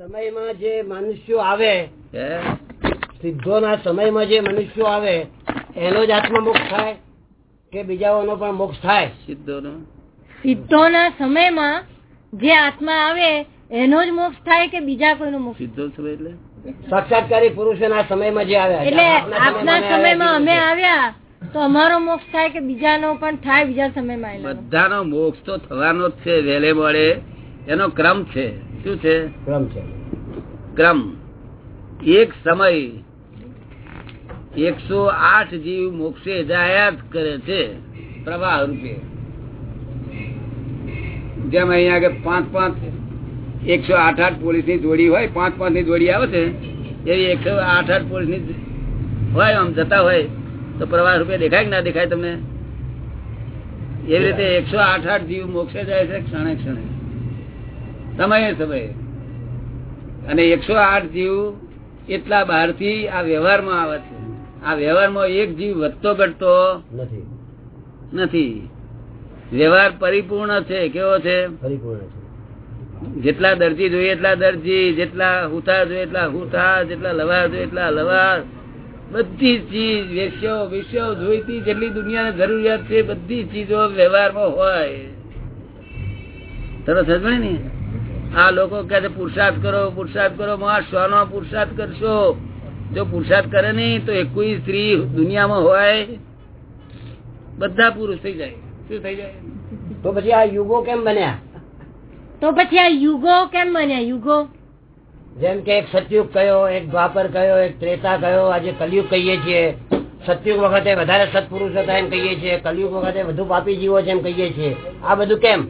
સમયમાં જે મનુષ્યો આવે સિદ્ધો ના સમયમાં જે મનુષ્યો આવે એનો જ આત્મા મોક્ષ થાય કે બીજાઓનો પણ મોક્ષ થાય? સિદ્ધો સિદ્ધો ના સમયમાં જે આત્મા આવે એનો જ મોક્ષ થાય કે બીજા કોઈનો મોક્ષ સિદ્ધો સમય એટલે? સાક્ષાત્કારી પુરુષોના સમયમાં જે આવ્યા એટલે આપના સમય સમયમાં અમે આવ્યા તો અમારો મોક્ષ થાય કે બીજાનો પણ થાય બીજા સમયમાં આવેલાનો? બધાનો મોક્ષ તો થવાનો જ છે વહેલે મળે. એનો ક્રમ છે. શું છે? ક્રમ છે. ક્રમ. એક સમય એકસો આઠ જીવ મોક્ષે જાયા કરે છે પ્રવાહ રૂપે. જેમ અહીંયા આગળ પાંચ પાંચ એકસો આઠ આઠ પોલીસની જોડી હોય પાંચ પાંચની જોડી આવે છે એવી એકસો આઠ આઠ પોલીસની હોય આમ જતા હોય તો પ્રવાહ રૂપે દેખાય કે ના દેખાય તમને? એવી રીતે એકસો આઠ આઠ જીવ મોક્ષે જાય છે ક્ષણે ક્ષણે. સમયે સમયે. અને એકસો આઠ જીવ એટલા બહારથી આ વ્યવહારમાં આવે છે. આ વ્યવહારમાં એક જીવ વધતો ઘટતો નથી. વ્યવહાર પરિપૂર્ણ છે કેવો છે? જેટલા દરજી જોઈએ એટલા દરજી જેટલા હુથા જોઈએ એટલા હુથા જેટલા લવાર જોઈએ એટલા લવાર. બધી ચીજ વેશ્યો વિશ્વ જોઈતી જેટલી દુનિયાને જરૂરિયાત છે બધી ચીજો વ્યવહારમાં હોય. તરત સમજે ને? આ લોકો કે પુરુષાર્થ કરો પુરુષાર્થ કરો માં શ્વાનો પુરુષાર્થ કરશો. જો પુરુષાર્થ કરે નહીં તો એકવી સ્ત્રી દુનિયામાં હોય બધા પુરુષ થઈ જાય. શું થઈ જાય? તો પછી આ યુગો કેમ બન્યા? તો પછી આ યુગો કેમ બન્યા? યુગો? જેમ કે એક સતયુગ કયો એક દ્વાપર કયો એક ત્રેતા કયો આજે કલયુગ કહીએ છીએ. સતયુગ વખતે વધારે સત્પુરુષ હતા એમ કહીએ છીએ. કલયુગ વખતે વધુ પાપી જીવો છે એમ કહીએ છીએ. આ બધું કેમ?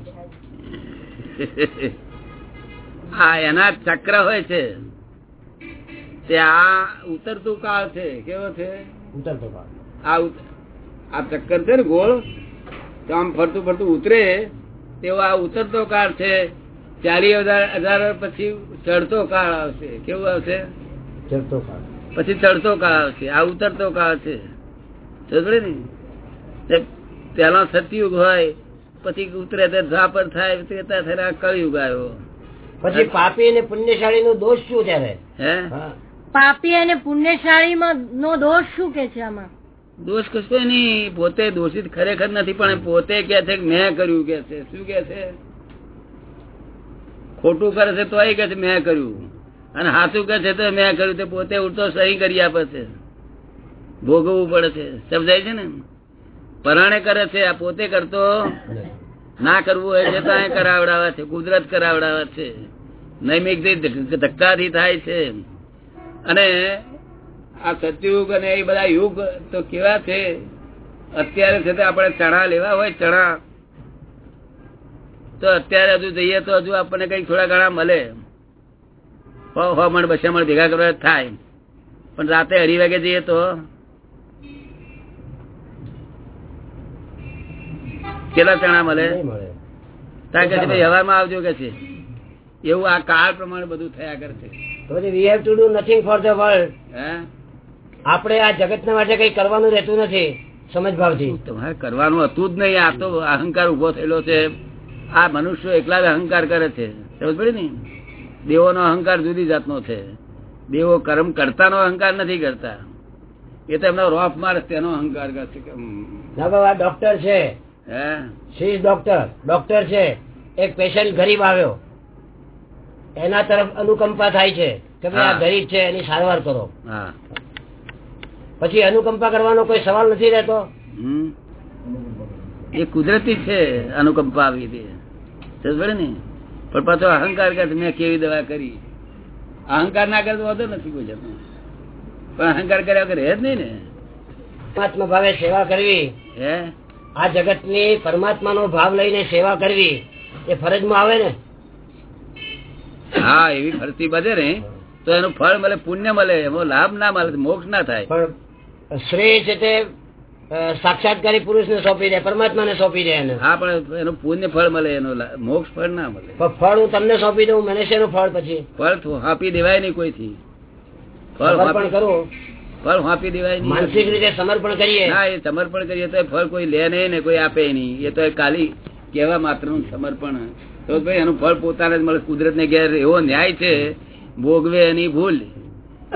આ એના ચક્ર હોય છે. તે આ ઉતરતું કાળ છે કેવો છે? ઉતરતો કાળ. આ આ ચક્કર છે ને ગોળ? તો આમ ફરતું ફરતું ઉતરે. તેવો આ ઉતરતો કાળ છે. ચાલી હજાર પછી ચડતો કાળ આવશે. કેવું આવશે? ચડતો કાળ. પછી ચડતો કાળ આવશે. આ ઉતરતો કાળ છે. ને? પેલા સતયુગ હોય પછી ઉતરે દ્વાપર થાય ત્રેતા થાય આ કળયુગ આવ્યો. પછી પાપી અને પુણ્યશાળી નો દોષ શું ત્યારે પાપી અને પુણ્યશાળી નો દોષ શું કે છે આમાં? દોષ કશો નહીં. પોતે દોષિત ખરેખર નથી પણ પોતે કે છે મેં કર્યું કે છે. શું કે છે? ખોટું કરે છે તો એ કે છે મેં કર્યું. અને હાથું કે છે તો મેં કર્યું. તે પોતે ઉડતો સહી કરી આપે છે. ભોગવવું પડે છે. સમજાય છે ને? પરાણે કરે છે આ પોતે કરતો ના કરવું હોય છે તો અહીં કરાવડાવે છે, કુદરત કરાવડાવે છે. નૈમિક ધક્કાથી થાય છે. અને આ સતયુગ અને એ બધા યુગ તો કેવા છે? અત્યારે છે આપણે ચણા લેવા હોય, ચણા. તો અત્યારે હજુ જઈએ તો હજુ આપણને કઈ થોડા ઘણા મળે. હો હો, મણ, બસે મણ ભેગા કરવા થાય. પણ રાતે અઢી વાગે જઈએ તો કેટલા ચણા મળે? ત્યાં કે ભાઈ હવામાં આવજો કે છે. એવું આ કાળ પ્રમાણે બધું થયા કરે છે તો પછી we have to do nothing for the world આપણે આ જગત માટે કઈ કરવાનું રહેતું નથી સમજ ભાવથી તમારે કરવાનું હતું જ નહીં આ તો અહંકાર ઊભો થયેલો છે. આ મનુષ્યો એકલા અહંકાર કરે છે. સમજ પડી ને? દેવોનો અહંકાર જુદી જાતનો છે. દેવો કર્મ કરતાનો અહંકાર નથી કરતા. એ તો એમનો રોફ મારે તેનો અહંકાર કરશે. ડોક્ટર છે. હે? ડોક્ટર ડોક્ટર છે. એક પેશન્ટ ગરીબ આવ્યો. એના તરફ અનુકંપા થાય છે. કે ભાઈ આ ગરીબ છે એની સારવાર કરો. પછી અનુકંપા કરવાનો કોઈ સવાલ નથી રહેતો? એ કુદરતી છે અનુકંપા આવી હતી ને? પણ પાછો અહંકાર કરે મેં કેવી દવા કરી? અહંકાર ના કરે તો વાંધો નથી ગુજરાત પણ અહંકાર કર્યા વગર રહે જ નહીં ને. પરમાત્મા ભાવે સેવા કરવી. હે? આ જગતની પરમાત્મા નો ભાવ લઈને સેવા કરવી એ ફરજમાં આવે ને? હા એવી ફરતી બધે ને. તો એનું ફળ મળે પુણ્ય મળે એમાં લાભ ના મળે મોક્ષ ના થાય. પણ શ્રેય છે તે સાક્ષાત્કારી પુરુષ ને સોંપી દે પરમાત્મા ને સોંપી દે એને. હા પણ એનું પુણ્ય ફળ મળે એનું મોક્ષ ફળ ના મળે. ફળ હું તમને સોંપી દઉં મને શેનું ફળ પછી? ફળ આપી દેવાય નહીં કોઈથી. ફળ પણ કરું. ફળ હાંપી દેવાય માનસિક રીતે સમર્પણ કરીએ. ના એ સમર્પણ કરીએ તો ફળ કોઈ લે નહીં ને કોઈ આપે નહીં. એ તો કાલી કેવા માત્રનું સમર્પણ. તો ભાઈ એનું ફળ પોતાને જ મળે. કુદરત ને ઘેર એવો ન્યાય છે ભોગવે એની ભૂલ.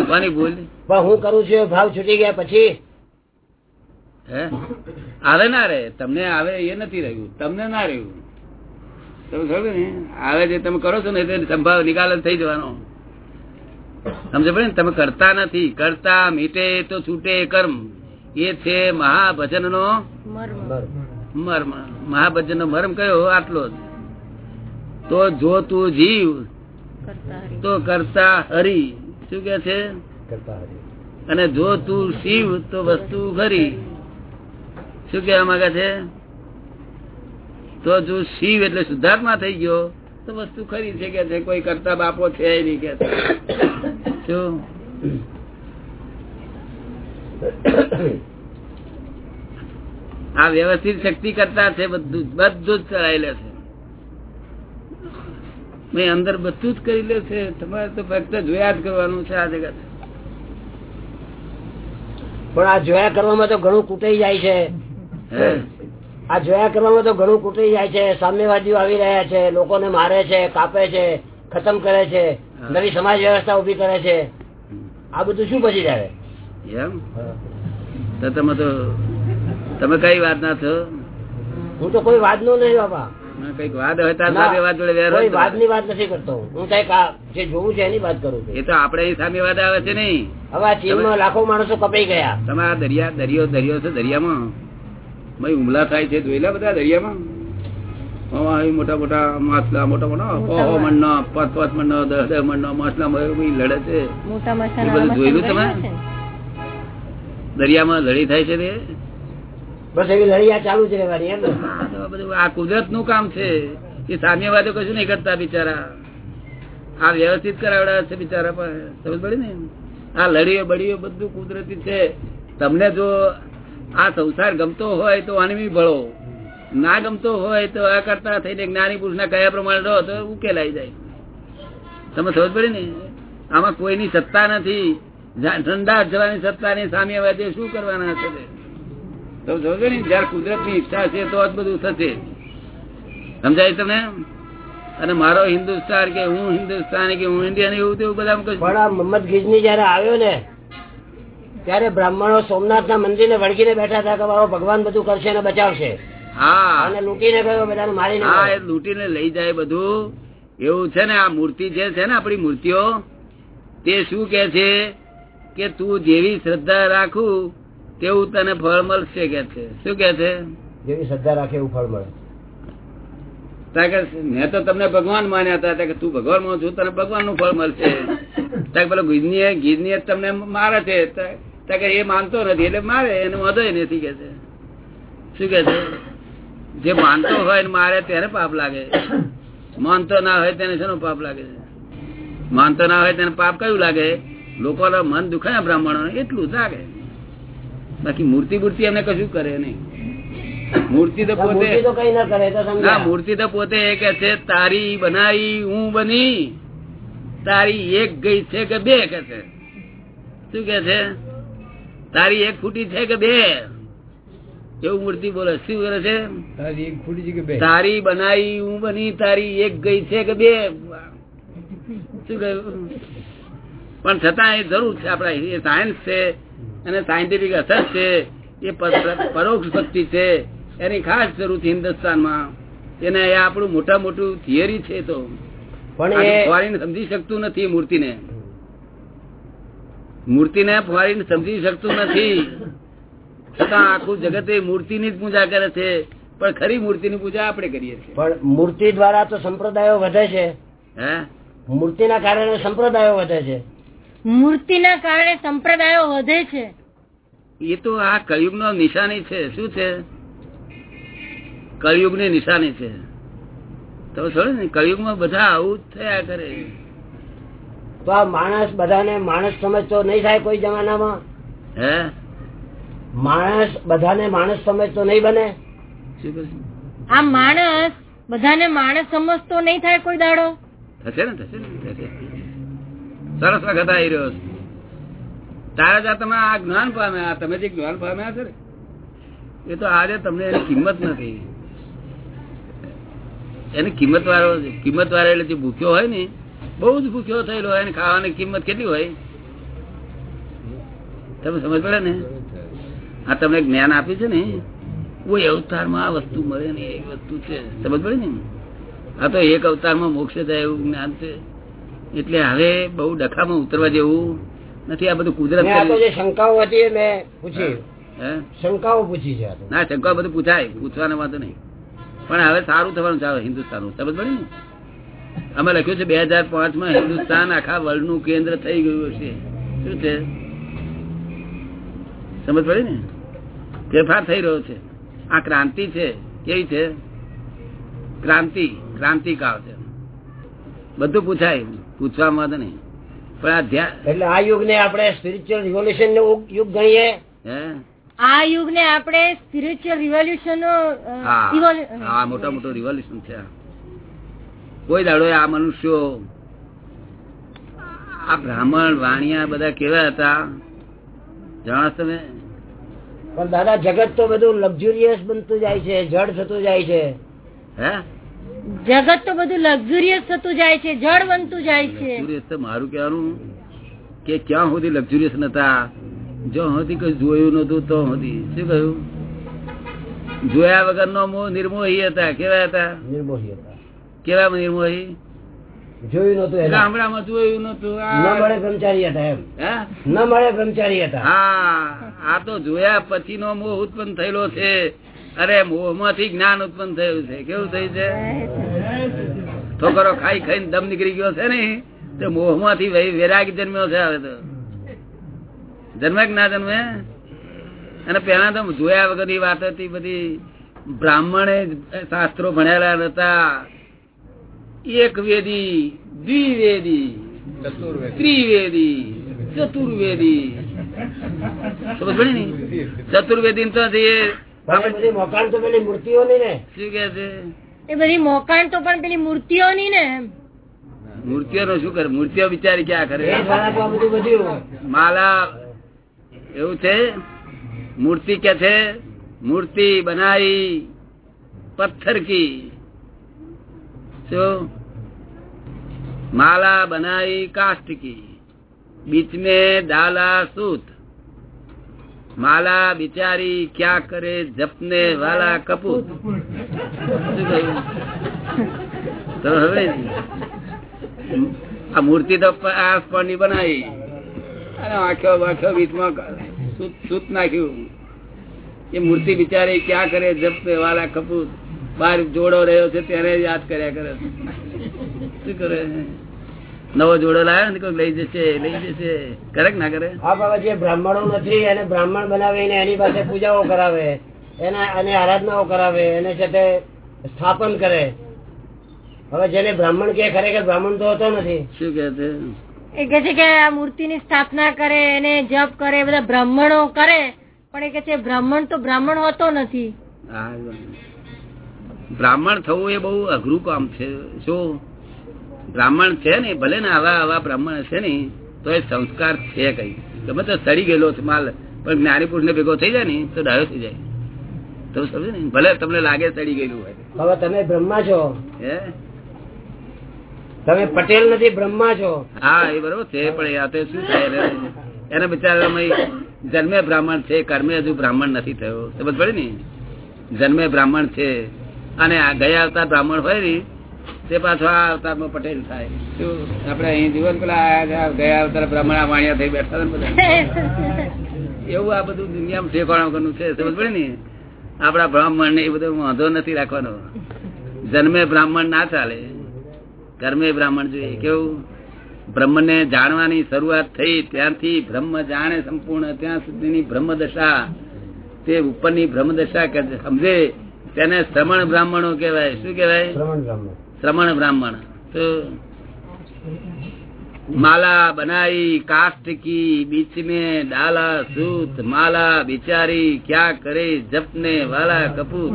કોની ભૂલ? પણ હું કરું છું ભાવ છૂટી ગયા પછી? હે? આવે ના રે તમને આવે એ નથી રહ્યું. તમને ના રહ્યું. તમે સમજો ને? આવે જે તમે કરો છો ને તે સંભાવ નિકાલ થઈ જવાનો. સમજ પડે ને? તમે કરતા નથી. કરતા મીટે તો છૂટે કર્મ. એ છે મહાભજન નો મર્મ. મહાભજન નો મર્મ કયો? આટલો જ. તો જો તું જીવ તો કરતા હરી. શું કે છે? અને જો તું શિવ તો વસ્તુ ખરી શું કેવા માંગે છે? તો જો શિવ એટલે શુદ્ધાત્મા થઈ ગયો તો વસ્તુ ખરી છે કે છે કોઈ કરતા બાપો છે નહીં કે શું આ વ્યવસ્થિત શક્તિ કરતા છે બધું બધું જ કરાઈ લે છે. મેં અંદર બધું જ કરી લે છે. તમારે તો ફક્ત જોયા જ કરવાનું છે આ જગત. પણ આ જોયા કરવામાં તો ઘણું કૂટાઈ જાય છે. આ જોયા કરવામાં તો ઘણું કૂટાઈ જાય છે સામ્યવાદીઓ આવી રહ્યા છે લોકોને મારે છે કાપે છે ખતમ કરે છે નવી સમાજ વ્યવસ્થા ઊભી કરે છે. આ બધું શું પછી જાય? એમ? તો તમે તો તમે કઈ વાત ના છો? હું તો કોઈ વાત નો નહીં બાપા. કંઈક વાત હોય વાત. ની વાત નથી કરતો હું. કંઈક જે જોવું છે એની વાત કરું છું. એ તો આપડે સામે વાદ આવે છે નહીં. હવે આ ચીનમાં લાખો માણસો કપાઈ ગયા. તમારા દરિયા દરિયો દરિયો છે દરિયામાં? ભાઈ હુમલા થાય છે જોયેલા બધા દરિયામાં? મોટા મોટા માછલા મોટા મોટા પાંચ પાંચ મણનો દસ દસ મણનો માછલા લડે છે. બધું જોયેલું તમે? દરિયામાં લડી થાય છે બસ એવી લડિયા ચાલુ આ આ કુદરતનું કામ છે. એ સામ્યવાદો કશું નહીં કરતા બિચારા. આ વ્યવસ્થિત કરાવડા છે બિચારા પણ. સમજ પડી ને? આ લડીઓ બડીઓ બધું કુદરતી છે. તમને જો આ સંસાર ગમતો હોય તો આની ભળો. ના ગમતો હોય તો આ કરતા થઈને જ્ઞાની પુરુષ કયા પ્રમાણે રહો તો ઉકેલાઈ જાય. તમે સમજ પડી ને? આમાં કોઈની સત્તા નથી. ઠંડા જવાની સત્તા ની સામ્યવાદીઓ શું કરવાના છે તમે જોજો ને? જયારે કુદરતની ઈચ્છા છે તો જ બધું થશે. સમજાય તમને? અને મારો હિન્દુસ્તાન કે હું હિન્દુસ્તાન કે હું ઇન્ડિયન એવું તેવું બધા પણ મોહમ્મદ ગીજની જયારે આવ્યો ને ત્યારે બ્રાહ્મણો સોમનાથ ના મંદિર ને વળગીને બેઠા હતા કે બાબા ભગવાન બધું કરશે અને બચાવશે. હા. અને લૂંટીને ગયો બધાને મારીને હા એ લૂંટીને લઈ જાય બધું. એવું છે ને આ મૂર્તિ જે છે ને આપણી મૂર્તિઓ તે શું કે છે? કે તું જેવી શ્રદ્ધા રાખું તેવું તને ફળ મળશે કે છે. શું કે છે? જેવી શ્રદ્ધા રાખે એવું ફળ મળે. કે મેં તો તમને ભગવાન માન્યા હતા. કે તું ભગવાનમાં છું તને ભગવાનનું ફળ મળશે. પેલો ગીરની ગીરની તમને મારે છે. એ માનતો નથી એટલે મારે એને વાંધો નથી કે છે. શું કે છે? જે માનતો હોય ને મારે તેને પાપ લાગે. માનતો ના હોય તેને શેનો પાપ લાગે છે? માનતો ના હોય તેને પાપ કયું લાગે? લોકોના મન દુખાય બ્રાહ્મણો એટલું લાગે. બાકી મૂર્તિ મૂર્તિ એમને કશું કરે નહીં. મૂર્તિ તો પોતે ના મૂર્તિ તો પોતે એ કે છે તારી બનાવી હું બની. તારી એક ગઈ છે કે બે કે છે? શું કે છે? તારી એક ફૂટી છે કે બે? કેવું મૂર્તિ બોલે? શું કરે છે? તારી બનાવી હું બની તારી એક ગઈ છે કે બે? શું કહ્યું? પણ છતાં એ જરૂર છે આપડા એ સાયન્સ છે અને સાયન્ટિફિક અસર છે એ પરોક્ષ ભક્તિ છે. એની ખાસ જરૂર છે હિન્દુસ્તાનમાં. એને એ આપણું મોટા મોટું થિયરી છે તો. પણ એ ફોરેન સમજી શકતું નથી મૂર્તિને. મૂર્તિને ફોરેન સમજી શકતું નથી. છતાં આખું જગત એ મૂર્તિની જ પૂજા કરે છે. પણ ખરી મૂર્તિની પૂજા આપણે કરીએ છીએ. પણ મૂર્તિ દ્વારા તો સંપ્રદાયો વધે છે. હે? મૂર્તિના કારણે સંપ્રદાયો વધે છે. મૂર્તિના કારણે સંપ્રદાયો વધે છે. એ તો આ કળિયુગ નો નિશાની છે. શું છે? કળિયુગની નિશાની છે. તો છોડે ને કળિયુગમાં બધા આવું જ થયા કરે. તો આ માણસ બધાને માણસ સમજતો નહીં થાય કોઈ જમાનામાં? હે? માણસ બધાને માણસ સમજતો નહીં બને? આ માણસ બધાને માણસ સમજતો નહીં થાય કોઈ દાડો? થશે ને થશે ને થશે. સરસ વખત આવી રહ્યો છે. તારા જ તમે આ જ્ઞાન પામ્યા તમે જે જ્ઞાન પામ્યા છે ને એ તો આજે તમને એની કિંમત નથી. એની કિંમત વાળો કિંમત વાળો એટલે જે ભૂખ્યો હોય ને બહુ જ ભૂખ્યો થયેલો હોય ખાવાની કિંમત કેટલી હોય? તમે સમજ પડે ને? હા તમને જ્ઞાન આપ્યું છે ને? કોઈ અવતારમાં આ વસ્તુ મળે ને એ વસ્તુ છે. સમજ પડે ને? આ તો એક અવતારમાં મોક્ષ થાય એવું જ્ઞાન છે. એટલે હવે બહુ ડખામાં ઉતરવા જેવું નથી. આ બધું કુદરત શંકાઓ હતી મેં પૂછી. હે? શંકાઓ પૂછી છે ના શંકા બધું પૂછાય. પૂછવાનો વાંધો નહીં. પણ હવે સારું થવાનું ચાલો હિન્દુસ્તાન સમજ પડે ને? અમે લખ્યું છે બે હજાર પાંચમાં હિન્દુસ્તાન આખા વર્લ્ડનું કેન્દ્ર થઈ ગયું છે શું છે? સમજ પડી ને? ફેરફાર થઈ રહ્યો છે. આ ક્રાંતિ છે. કેવી છે? ક્રાંતિ. ક્રાંતિકાળ છે. બધું પૂછાય. પૂછવામાં તો નહીં. પણ આ ધ્યાન એટલે આ યુગ ને આપણે સ્પિરિચ્યુઅલ રિવોલ્યુશન નો યુગ ગણીએ. હે? આ યુગ ને આપણે સ્પિરિચ્યુઅલ રિવોલ્યુશન નો હા. મોટા મોટો રિવોલ્યુશન છે આ. કોઈ દાડો આ મનુષ્યો આ બ્રાહ્મણ વાણિયા બધા કેવા હતા? જાણો તમે? પણ દાદા જગત તો બધું લક્ઝુરિયસ બનતું જાય છે જડ થતું જાય છે. હે? જગત તો બધું લક્ઝુરિયસ થતું જાય છે જળ બનતું જાય છે. લક્ઝુરિયસ તો મારું કહેવાનું કે ક્યાં સુધી લક્ઝુરિયસ નતા? જો સુધી કઈ જોયું નતું તો સુધી. શું કહ્યું? જોયા વગર નો મોહ નિર્મોહી હતા કેવા હતા? નિર્મોહી હતા. કેવા નિર્મોહી જોયું નતું એના. ગામડામાં જોયું નતું ન મળે બ્રહ્મચારી હતા એમ. ન મળે બ્રહ્મચારી હતા. હા આ તો જોયા પછી નો મોહ ઉત્પન્ન થયેલો છે. અરે મોહમાંથી જ્ઞાન ઉત્પન્ન થયું છે. કેવું થયું છે? ઠોકરો ખાઈ ખાઈને દમ નીકળી ગયો છે ને? તો મોહમાંથી વૈરાગ જન્મ્યો છે હવે તો. જન્મે કે ના જન્મે? અને પેલા તો જોયા વગરની વાત હતી બધી. બ્રાહ્મણે શાસ્ત્રો ભણેલા નતા. એક વેદી દ્વિવેદી ત્રિવેદી ચતુર્વેદી. સમજ પડી ને? ચતુર્વેદી તો મોકાણ તો પેલી મૂર્તિઓની ને? શું કે છે? એ બધી મોકાણ તો પણ પેલી મૂર્તિઓની ને મૂર્તિઓ નો શું કરે? મૂર્તિઓ બિચારી ક્યાં કરે? માલા એવું છે? મૂર્તિ કે છે? મૂર્તિ બનાવી પથ્થર કી. શું माला बनाई काष्ट की बीच में डाला सूत माला बिचारी क्या करे जपने वाला कपूत શું કહ્યું? તો હવે આ મૂર્તિ તો પ- આસપાસની બનાવી અને આંખો વાંખો બીચમાં સૂત સૂત નાખ્યું એ મૂર્તિ બિચારી ક્યાં કરે જપને વાલા કપૂત બાર જોડો રહ્યો છે ત્યારે યાદ કર્યા કરે શું કરે નવો જોડો લાવ્યો ને કોઈ લઈ જશે લઈ જશે. કરે ના કરે? હા બાબા જે બ્રાહ્મણો નથી એને બ્રાહ્મણ બનાવીને એની પાસે પૂજાઓ કરાવે એના અને આરાધનાઓ કરાવે એને સાથે સ્થાપન કરે. હવે જેને બ્રાહ્મણ કે ખરેખર બ્રાહ્મણ તો હોતો નથી. શું કે છે? એ કે છે કે આ મૂર્તિ ની સ્થાપના કરે એને જપ કરે બધા બ્રાહ્મણો કરે પણ એ કે છે બ્રાહ્મણ તો બ્રાહ્મણ હોતો નથી. હા, બ્રાહ્મણ થવું એ બહુ અઘરું કામ છે. શું બ્રાહ્મણ છે ને ભલે ને આવા આવા બ્રાહ્મણ છે ને તો એ સંસ્કાર છે કઈ. ગમે તો સડી ગયેલો છે માલ પણ જ્ઞાની પુરુષ ને ભેગો થઈ જાય ને તો ડાયો થઈ જાય. તો સમજે ને? ભલે તમને લાગે સડી ગયેલું હોય. હવે તમે બ્રહ્મા છો. હે? તમે પટેલ નથી બ્રહ્મા છો. હા એ બરોબર છે પણ આ તો શું થાય એને- એને બિચારા જન્મે બ્રાહ્મણ છે કર્મે હજુ બ્રાહ્મણ નથી થયો. સમજ પડે ને? જન્મે બ્રાહ્મણ છે અને આ ગયા અવતાર બ્રાહ્મણ હોય ને, તે પાછો આ અવતારમાં પટેલ થાય. શું? આપડે અહીં જીવન પેલા ગયા અવતાર બ્રાહ્મણ આ વાણિયા થઈ બેઠા એવું આ બધું દુનિયામાં ઠેકાણા છે, સમજ પડે ને? આપડા બ્રાહ્મણ ને એ બધો વાંધો નથી રાખવાનો. જન્મે બ્રાહ્મણ ના ચાલે, કર્મે બ્રાહ્મણ જોઈએ. કેવું? બ્રહ્મ ને જાણવાની શરૂઆત થઈ ત્યાંથી બ્રહ્મ જાણે સંપૂર્ણ, ત્યાં સુધીની બ્રહ્મ દશા તે ઉપરની બ્રહ્મ દશા સમજે તેને શ્રમણ બ્રાહ્મણો કહેવાય. શું કહેવાય? શ્રમણ બ્રાહ્મણ. તો માલા બનાઈ કાષ્ટ બીચ મે ડાલા સૂત માલા બિચારી ક્યાં કરે જપને વાલા કપૂર.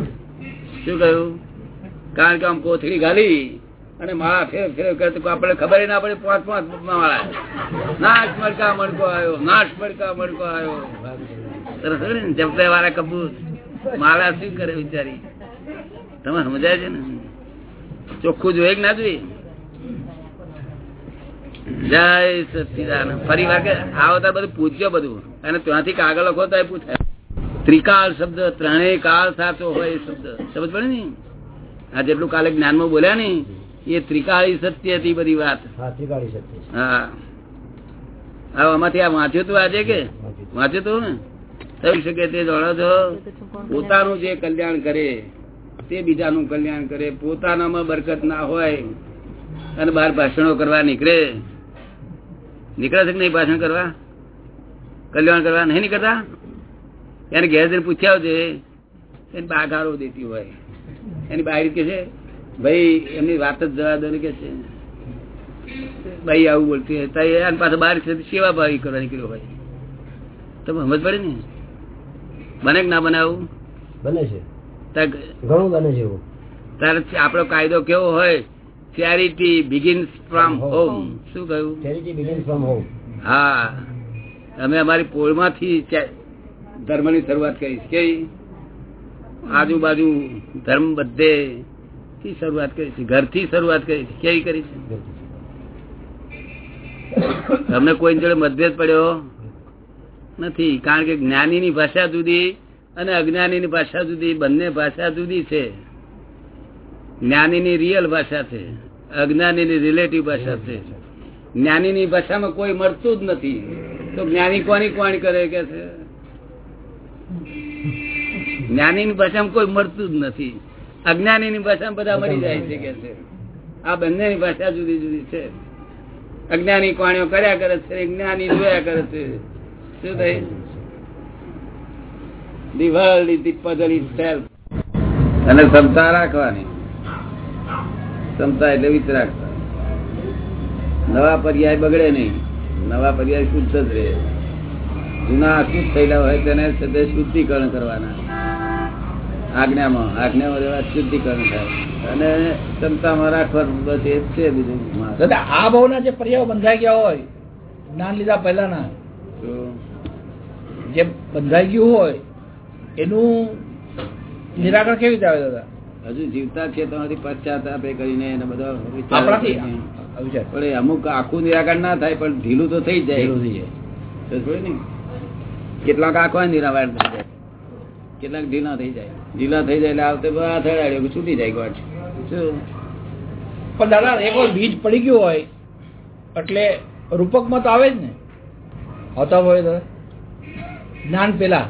શું કહ્યું? કારણ કે આમ કોથળી ગાલી અને માળા ફેર ફેર કરે આપણે ખબર ના પડે પાંચ પાંચ માળા. નાશ મડકા મડકો આવ્યો નાશ મડકા મડકો આવ્યો. જપને વાળા કપૂર. માળા શું કરે બિચારી? તમે સમજાય છે ને? ચોખ્ખું જોઈએ કે ના જોઈએ? જય સચિદાનંદ. ફરી વાર કે આવો બધું પૂછજો બધું. અને ત્યાંથી કાગળ લખો તો પૂછાય. ત્રિકાળ શબ્દ ત્રણેય કાળ સાચો હોય એ શબ્દ. સમજ પડે ને? આ જેટલું કાલે જ્ઞાનમાં બોલ્યા ને એ ત્રિકાળી સત્ય હતી બધી વાત. હા ત્રિકાળી સત્ય છે. હા. હા આમાંથી આ વાંચ્યું તું આજે કે? વાંચ્યું. તું ને? થઈ શકે તે જાણો છો. પોતાનું જે કલ્યાણ કરે તે બીજાનું કલ્યાણ કરે. પોતાનામાં બરકત ના હોય અને બહાર ભાષણો કરવા નીકળે. નીકળે છે કે નહીં ભાષણ કરવા? કલ્યાણ કરવા નહીં નીકળતા? એને ઘેર પૂછ્યા છે એને બાગારો દેતી હોય. એની બહાર કે છે, ભાઈ, એમની વાત જ જવા દો ને કે છે. ભાઈ આવું બોલતી હોય. પાસે બહાર સેવા ભાવી કરવા નીકળ્યો હોય. તો સમજ પડે ને? બને કે ના બને આવું? બને છે. ઘણું બને જેવું. એવું તારે આપણો કાયદો કેવો હોય ચેરિટી બિગિન્સ ફ્રોમ હોમ શું કહ્યું? ચેરિટી બિગિન્સ ફ્રોમ હોમ હા. અમે અમારી પોળમાંથી ધર્મની શરૂઆત કરી કે આજુબાજુ ધર્મ બધે થી શરૂઆત કરી છે ઘરથી શરૂઆત કરી છે કેવી કરી છે તમને કોઈ જોડે મતભેદ પડ્યો? નથી. કારણ કે જ્ઞાની ની ભાષા જુદી અને અજ્ઞાનીની ભાષા જુદી બંને ભાષા જુદી છે. જ્ઞાનીની રિયલ ભાષા છે અજ્ઞાનીની રિલેટિવ ભાષા છે. જ્ઞાનીની ભાષામાં કોઈ મળતું જ નથી. તો જ્ઞાની કોની કોણ કરે કે છે? જ્ઞાનીની ભાષામાં કોઈ મળતું જ નથી. અજ્ઞાનીની ભાષામાં બધા મળી જાય છે કે છે? આ બંનેની ભાષા જુદી જુદી છે. અજ્ઞાની કોણીઓ કર્યા કરે છે જ્ઞાની જોયા કરે છે. શું થાય? The world is the puzzle is self અને ક્ષમતા રાખવાની. ક્ષમતા એટલે વિતરાગ નવા પર્યાય બગડે નહીં. નવા પર્યાય શુદ્ધ જ રહે. જૂના અશુદ્ધ થયેલા હોય તેને સદે શુદ્ધિકરણ કરવાના. આજ્ઞામાં આજ્ઞામાં રહેવા શુદ્ધિકરણ થાય. અને ક્ષમતામાં રાખવાનું બસ એ જ છે બીજું દાદા આ ભાવના જે પર્યાયો બંધાઈ ગયા હોય જ્ઞાન લીધા પહેલાના તો? જે બંધાઈ ગયું હોય એનું નિરાકરણ કેવી રીતે આવે દાદા? હજુ જીવતા છે તમારી પશ્ચાતાપ એ કરીને એને બધા પણ અમુક આખું નિરાકરણ ના થાય પણ ઢીલું તો થઈ જાય. ઢીલું થઈ જાય. ને? કેટલાક આખો નિરાકરણ થઈ જાય. કેટલાક ઢીલા થઈ જાય. ઢીલા થઈ જાય એટલે આવતે બધા અથડાડ્યો કે છૂટી જાય ગોઠ. પણ દાદા એક વાર બીજ પડી ગયું હોય એટલે રૂપકમાં તો આવે જ ને. હોતા હોય દાદા જ્ઞાન પેલા.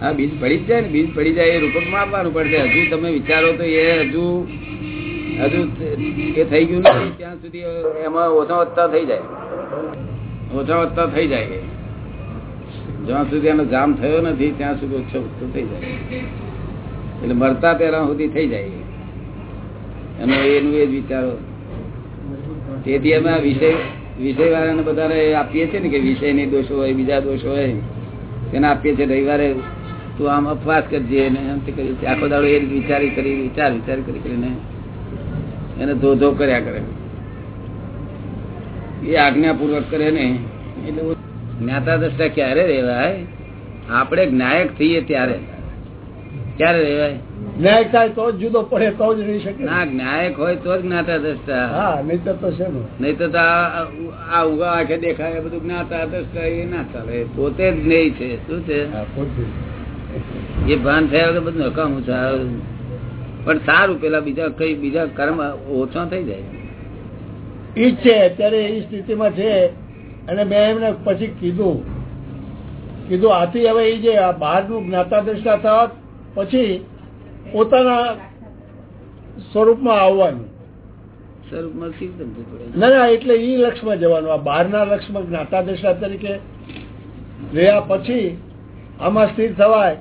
હા, બીજ પડી જ જાય ને, બીજ પડી જાય એ રૂપકમાં આપવાનું પડશે હજુ તમે વિચારો તો એ હજુ હજુ એ થઈ ગયું નથી, ત્યાં સુધી એમાં ઓછા વધતા થઈ જાય. ઓછા વધતા થઈ જાય જ્યાં સુધી એનો જામ થયો નથી, ત્યાં સુધી ઓછો વધતો થઈ જાય. એટલે મરતા પહેલા સુધી થઈ જાય. એનો એનું એ જ વિચારો. તેથી અમે આ વિષય વિષય વાળાને બધાને આપીએ છીએ ને કે વિષયની દોષો હોય, બીજા દોષો હોય તેને આપીએ છીએ. રવિવારે તું આમ અપવાસ કરજે ને એમ તે કરીએ આખો દાડો એ વિચારી કરી વિચાર વિચાર કરી કરીને એને ધોધો કર્યા કરે. એ આજ્ઞાપૂર્વક કરે ને એટલે જ્ઞાતા દ્રષ્ટા ક્યારે રેવાય? આપણે જ્ઞાયક થઈએ ત્યારે. ક્યારે રેવાય? જ્ઞાયક થાય તો જુદો પડે તો જ રહી શકે. ના જ્ઞાયક હોય તો જ જ્ઞાતા દ્રષ્ટા હા નહીં તો છે નહીં તો આ ઉગા આંખે દેખાય બધું જ્ઞાતા દ્રષ્ટા એ ના ચાલે. પોતે જ નહીં છે. શું છે. એ ભાન થયા વગર બધું નકામું છે પણ સારું પેલા બીજા કઈ બીજા કર્મ ઓછા થઈ જાય. છે અત્યારે એ સ્થિતિમાં છે. અને મેં એમને પછી કીધું. કીધું આથી હવે એ જે બહારનું જ્ઞાતા દ્રષ્ટા થવા પછી પોતાના સ્વરૂપમાં આવવાનું. સ્વરૂપમાં ના ના એટલે એ લક્ષમાં જવાનું. આ બહારના લક્ષમાં જ્ઞાતા દ્રષ્ટા તરીકે રહ્યા પછી આમાં સ્થિર થવાય.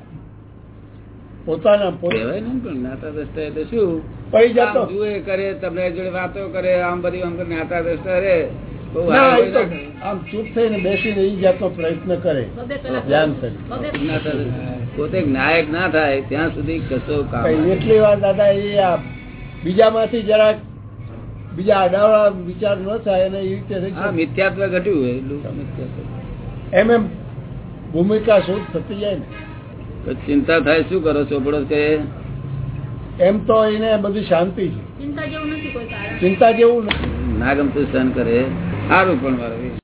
પોતાના પોતે કહેવાય ને પણ જ્ઞાતા દ્રષ્ટા એટલે શું? પડી જતો. જુએ કરે તમને જોડે વાતો કરે આમ બધી આમ જ્ઞાતા દ્રષ્ટા રે. બહુ ના હારું એ તો ના. કરે. આમ ચૂપ થઈને બેસીને ઈ જાતનો પ્રયત્ન કરે. ધ્યાન કરી. પોતે નાયક ના થાય ત્યાં સુધી કશો કામ એટલી વાર દાદા એ આ બીજામાંથી જરાક બીજા અડાવડા વિચાર ન થાય અને એ રીતે થઈ મિથ્યાત્વ ઘટ્યું એટલું એમ એમ ભૂમિકા શોધ થતી જાય ને. ચિંતા થાય શું કરો ચોપડો કે એમ તો એને બધી શાંતિ છે. ચિંતા જેવું નથી ચિંતા જેવું નથી. ના ગમતું સહન કરે. સારું પણ મારે.